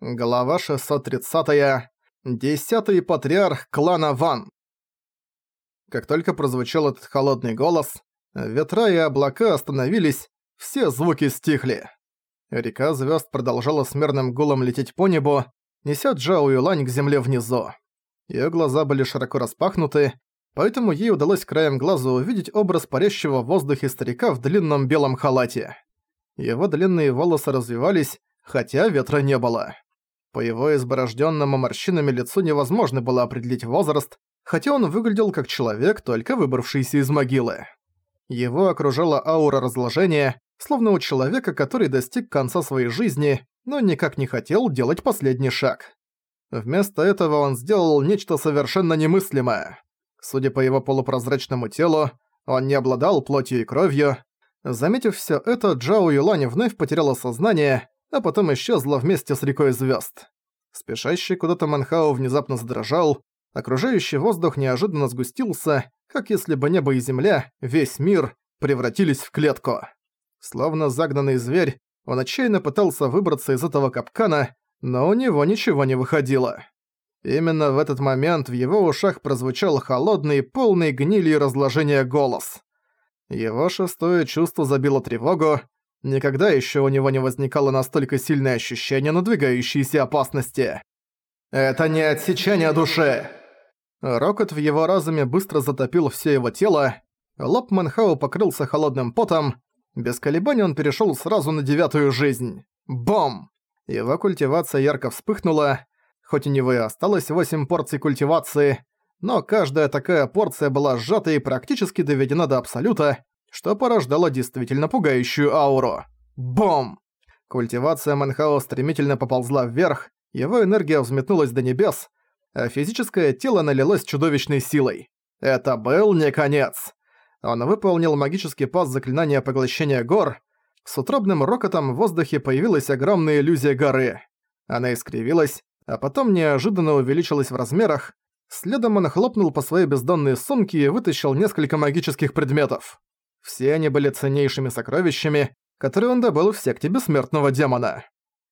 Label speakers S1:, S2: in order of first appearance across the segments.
S1: Глава 630. Десятый патриарх клана Ван. Как только прозвучал этот холодный голос, ветра и облака остановились, все звуки стихли. Река звезд продолжала с гулом лететь по небу, неся Джао Юлань к земле внизу. Ее глаза были широко распахнуты, поэтому ей удалось краем глаза увидеть образ парящего в воздухе старика в длинном белом халате. Его длинные волосы развивались, хотя ветра не было. По его изборожденному морщинами лицу невозможно было определить возраст, хотя он выглядел как человек, только выбравшийся из могилы. Его окружала аура разложения, словно у человека, который достиг конца своей жизни, но никак не хотел делать последний шаг. Вместо этого он сделал нечто совершенно немыслимое. Судя по его полупрозрачному телу, он не обладал плотью и кровью. Заметив всё это, Джао Юлань вновь потеряла сознание, а потом исчезла вместе с рекой звезд. Спешащий куда-то Манхао внезапно задрожал, окружающий воздух неожиданно сгустился, как если бы небо и земля, весь мир, превратились в клетку. Словно загнанный зверь, он отчаянно пытался выбраться из этого капкана, но у него ничего не выходило. Именно в этот момент в его ушах прозвучал холодный, полный гнили и разложения голос. Его шестое чувство забило тревогу, Никогда еще у него не возникало настолько сильное ощущение надвигающейся опасности. «Это не отсечение души!» Рокот в его разуме быстро затопил все его тело, лоб Манхау покрылся холодным потом, без колебаний он перешел сразу на девятую жизнь. Бом! Его культивация ярко вспыхнула, хоть у него и осталось восемь порций культивации, но каждая такая порция была сжата и практически доведена до абсолюта, что порождало действительно пугающую ауру. Бом! Культивация Манхао стремительно поползла вверх, его энергия взметнулась до небес, а физическое тело налилось чудовищной силой. Это был не конец. Он выполнил магический пас заклинания поглощения гор. С утробным рокотом в воздухе появилась огромная иллюзия горы. Она искривилась, а потом неожиданно увеличилась в размерах. Следом он хлопнул по своей бездонной сумке и вытащил несколько магических предметов. Все они были ценнейшими сокровищами, которые он добыл в секте бессмертного демона.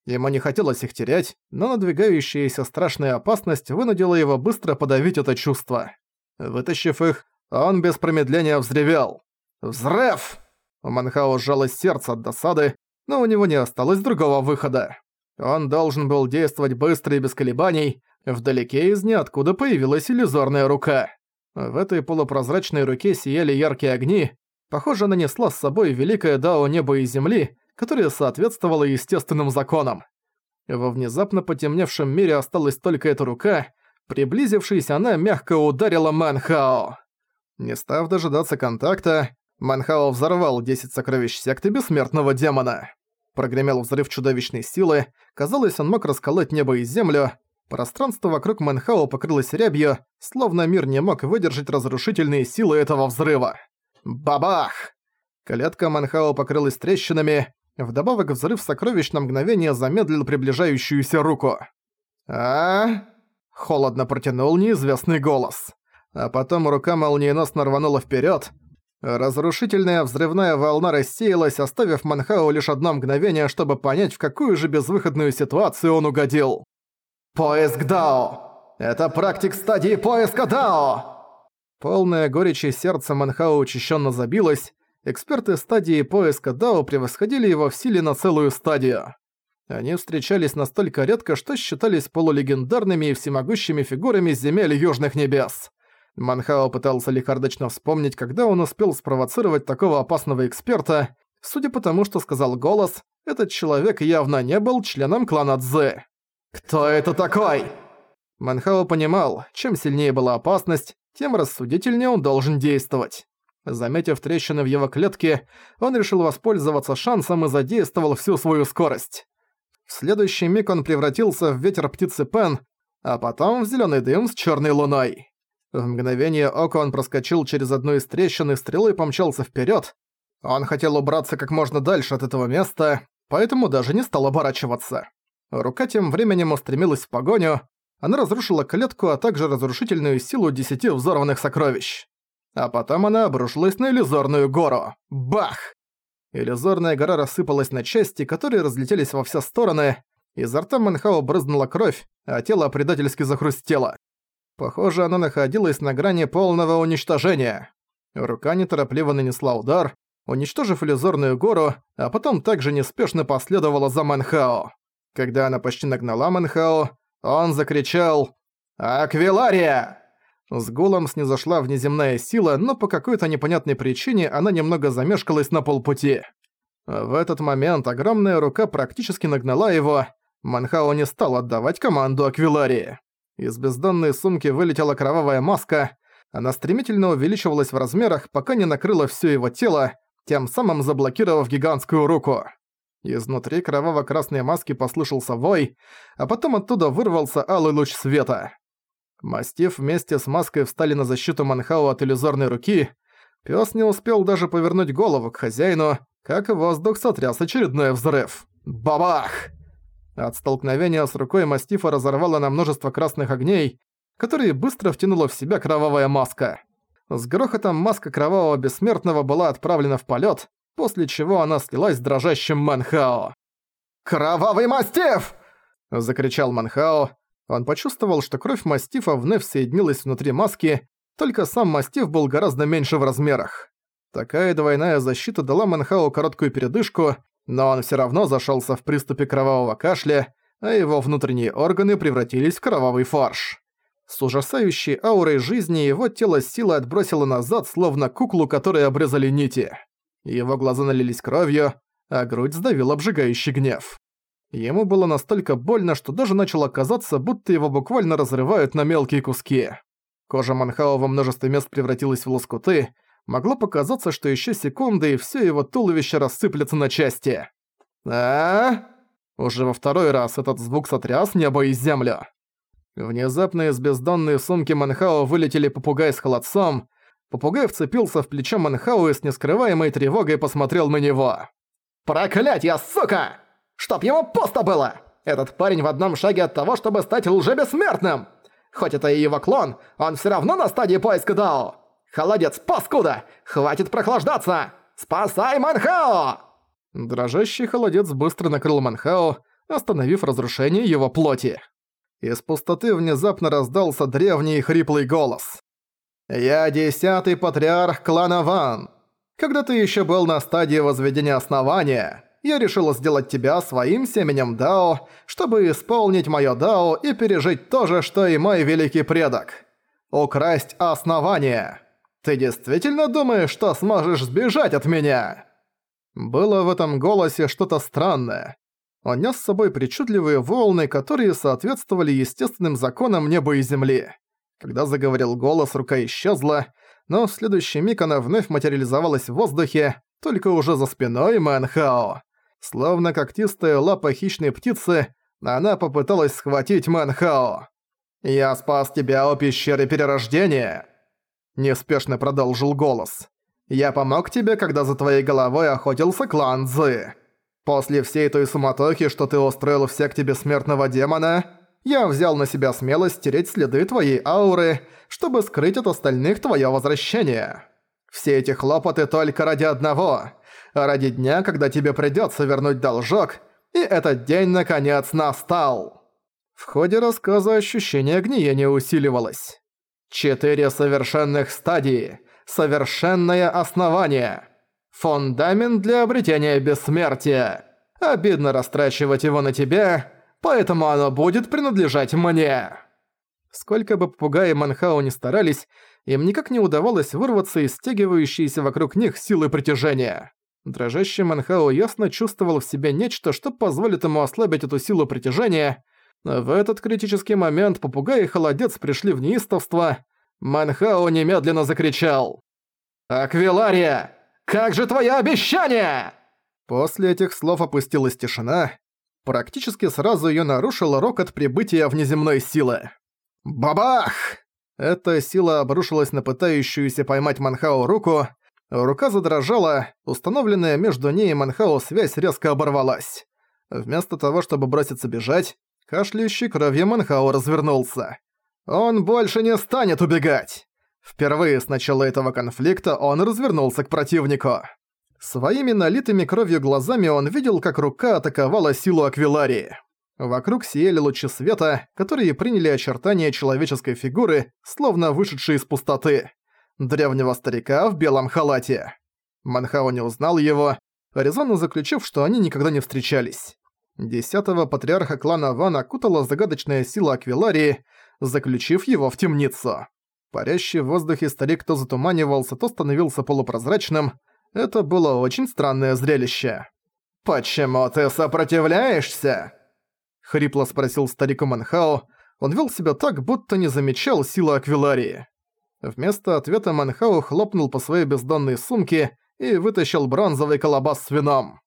S1: Ему не хотелось их терять, но надвигающаяся страшная опасность вынудила его быстро подавить это чувство. Вытащив их, он без промедления взревел. «Взрыв!» У Манхао сжалось сердце от досады, но у него не осталось другого выхода. Он должен был действовать быстро и без колебаний. Вдалеке из ниоткуда появилась иллюзорная рука. В этой полупрозрачной руке сияли яркие огни, Похоже, она несла с собой великое дао неба и земли, которое соответствовало естественным законам. Во внезапно потемневшем мире осталась только эта рука. Приблизившись, она мягко ударила Манхао. Не став дожидаться контакта, Манхао взорвал 10 сокровищ секты бессмертного демона. Прогремел взрыв чудовищной силы, казалось, он мог расколоть небо и землю. Пространство вокруг Манхао покрылось рябью, словно мир не мог выдержать разрушительные силы этого взрыва. Бабах! Клетка Манхао покрылась трещинами, вдобавок взрыв сокровищ на мгновение замедлил приближающуюся руку. а Холодно протянул неизвестный голос. А потом рука молниеносно рванула вперед. Разрушительная взрывная волна рассеялась, оставив Манхао лишь одно мгновение, чтобы понять, в какую же безвыходную ситуацию он угодил. «Поиск Дао! Это практик стадии поиска Дао!» Полное горечи сердце Манхао учащенно забилось, эксперты стадии поиска Дао превосходили его в силе на целую стадию. Они встречались настолько редко, что считались полулегендарными и всемогущими фигурами земель Южных Небес. Манхао пытался лихардочно вспомнить, когда он успел спровоцировать такого опасного эксперта. Судя по тому, что сказал голос, этот человек явно не был членом клана Цзэ. «Кто это такой?» Манхао понимал, чем сильнее была опасность, тем рассудительнее он должен действовать. Заметив трещины в его клетке, он решил воспользоваться шансом и задействовал всю свою скорость. В следующий миг он превратился в ветер птицы Пен, а потом в зеленый дым с черной луной. В мгновение ока он проскочил через одну из трещин и стрелой помчался вперед. Он хотел убраться как можно дальше от этого места, поэтому даже не стал оборачиваться. Рука тем временем устремилась в погоню, она разрушила клетку, а также разрушительную силу десяти взорванных сокровищ. А потом она обрушилась на иллюзорную гору. Бах! Иллюзорная гора рассыпалась на части, которые разлетелись во все стороны. Изо рта Манхао брызнула кровь, а тело предательски захрустело. Похоже, оно находилось на грани полного уничтожения. Рука неторопливо нанесла удар, уничтожив иллюзорную гору, а потом также неспешно последовала за Манхао. Когда она почти нагнала Манхао, он закричал «Аквилария!». С гулом снизошла внеземная сила, но по какой-то непонятной причине она немного замешкалась на полпути. В этот момент огромная рука практически нагнала его, Манхао не стал отдавать команду Аквиларии. Из бездонной сумки вылетела кровавая маска, она стремительно увеличивалась в размерах, пока не накрыла всё его тело, тем самым заблокировав гигантскую руку. Изнутри кроваво-красной маски послышался вой, а потом оттуда вырвался алый луч света. Мастив вместе с маской встали на защиту Манхау от иллюзорной руки. Пёс не успел даже повернуть голову к хозяину, как воздух сотряс очередной взрыв. Бабах! От столкновения с рукой мастифа разорвало на множество красных огней, которые быстро втянула в себя кровавая маска. С грохотом маска кровавого бессмертного была отправлена в полет, после чего она слилась с дрожащим Манхао. «Кровавый мастиф!» – закричал Манхао. Он почувствовал, что кровь мастифа вновь соединилась внутри маски, только сам мастиф был гораздо меньше в размерах. Такая двойная защита дала Манхао короткую передышку, но он все равно зашелся в приступе кровавого кашля, а его внутренние органы превратились в кровавый фарш. С ужасающей аурой жизни его тело силой отбросило назад, словно куклу, которой обрезали нити. Его глаза налились кровью, а грудь сдавил обжигающий гнев. Ему было настолько больно, что даже начало казаться, будто его буквально разрывают на мелкие куски. Кожа Манхао во множестве мест превратилась в лоскуты, могло показаться, что еще секунды и все его туловище рассыплется на части. а Уже во второй раз этот звук сотряс небо и землю. Внезапно из бездонной сумки Манхао вылетели попугай с холодцом. Попугай вцепился в плечо Манхао и с нескрываемой тревогой посмотрел на него. «Проклятье, сука! Чтоб ему пусто было! Этот парень в одном шаге от того, чтобы стать лжебессмертным! Хоть это и его клон, он все равно на стадии поиска Дао! Холодец, паскуда! Хватит прохлаждаться! Спасай Манхао!» Дрожащий холодец быстро накрыл Манхао, остановив разрушение его плоти. Из пустоты внезапно раздался древний хриплый голос. «Я десятый патриарх клана Ван. Когда ты еще был на стадии возведения основания, я решил сделать тебя своим семенем Дао, чтобы исполнить моё Дао и пережить то же, что и мой великий предок. Украсть основание». Ты действительно думаешь, что сможешь сбежать от меня?» Было в этом голосе что-то странное. Он нес с собой причудливые волны, которые соответствовали естественным законам неба и земли. Когда заговорил голос, рука исчезла, но в следующий миг она вновь материализовалась в воздухе, только уже за спиной Мэнхао. Словно когтистая лапа хищной птицы, она попыталась схватить Мэнхао. «Я спас тебя у пещеры перерождения!» Неспешно продолжил голос. «Я помог тебе, когда за твоей головой охотился клан Цзы. После всей той суматохи, что ты устроил в секте бессмертного демона, я взял на себя смелость стереть следы твоей ауры, чтобы скрыть от остальных твое возвращение. Все эти хлопоты только ради одного, ради дня, когда тебе придется вернуть должок, и этот день наконец настал». В ходе рассказа ощущение гниения усиливалось. Четыре совершенных стадии. Совершенное основание. Фундамент для обретения бессмертия. Обидно растрачивать его на тебя, поэтому оно будет принадлежать мне. Сколько бы попугаи Манхау не старались, им никак не удавалось вырваться из стягивающейся вокруг них силы притяжения. Дрожащий Манхао ясно чувствовал в себе нечто, что позволит ему ослабить эту силу притяжения – в этот критический момент попугай и холодец пришли в неистовство. Манхао немедленно закричал. «Аквилария! Как же твое обещание?» После этих слов опустилась тишина. Практически сразу её нарушил рокот прибытия внеземной силы. «Бабах!» Эта сила обрушилась на пытающуюся поймать Манхао руку. Рука задрожала, установленная между ней и Манхао связь резко оборвалась. Вместо того, чтобы броситься бежать, Кашляющий кровью Манхао развернулся. Он больше не станет убегать! Впервые с начала этого конфликта он развернулся к противнику. Своими налитыми кровью глазами он видел, как рука атаковала силу Аквиларии. Вокруг сияли лучи света, которые приняли очертания человеческой фигуры, словно вышедшие из пустоты. Древнего старика в белом халате. Манхао не узнал его, резонно заключив, что они никогда не встречались. Десятого патриарха клана Ван окутала загадочная сила Аквиларии, заключив его в темницу. Парящий в воздухе старик то затуманивался, то становился полупрозрачным. Это было очень странное зрелище. «Почему ты сопротивляешься?» Хрипло спросил старик Манхао. Он вел себя так, будто не замечал силы Аквиларии. Вместо ответа Манхао хлопнул по своей бездонной сумке и вытащил бронзовый колобас с вином.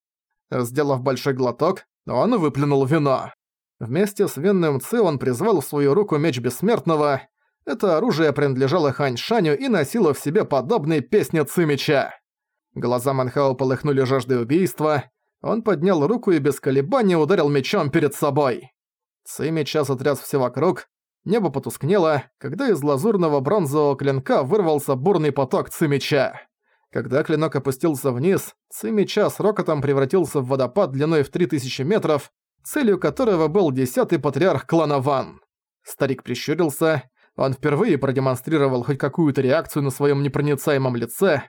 S1: Сделав большой глоток, он выплюнул вино. Вместе с винным Ци он призвал в свою руку меч Бессмертного. Это оружие принадлежало Хань Шаню и носило в себе подобный песни Ци меча. Глаза Манхао полыхнули жаждой убийства. Он поднял руку и без колебаний ударил мечом перед собой. Ци меча сотряс все вокруг. Небо потускнело, когда из лазурного бронзового клинка вырвался бурный поток Ци меча. Когда клинок опустился вниз, Ци меча с рокотом превратился в водопад длиной в 3000 метров, целью которого был десятый патриарх клана Ван. Старик прищурился, он впервые продемонстрировал хоть какую-то реакцию на своем непроницаемом лице.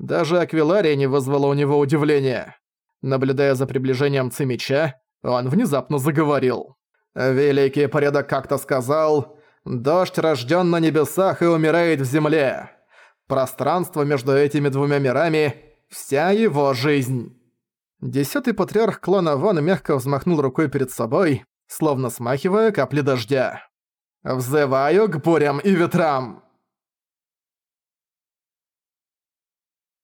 S1: Даже Аквилария не вызвала у него удивления. Наблюдая за приближением Ци меча, он внезапно заговорил. «Великий порядок как-то сказал, «Дождь рожден на небесах и умирает в земле». Пространство между этими двумя мирами – вся его жизнь. Десятый патриарх клана Ван мягко взмахнул рукой перед собой, словно смахивая капли дождя. «Взываю к бурям и ветрам!»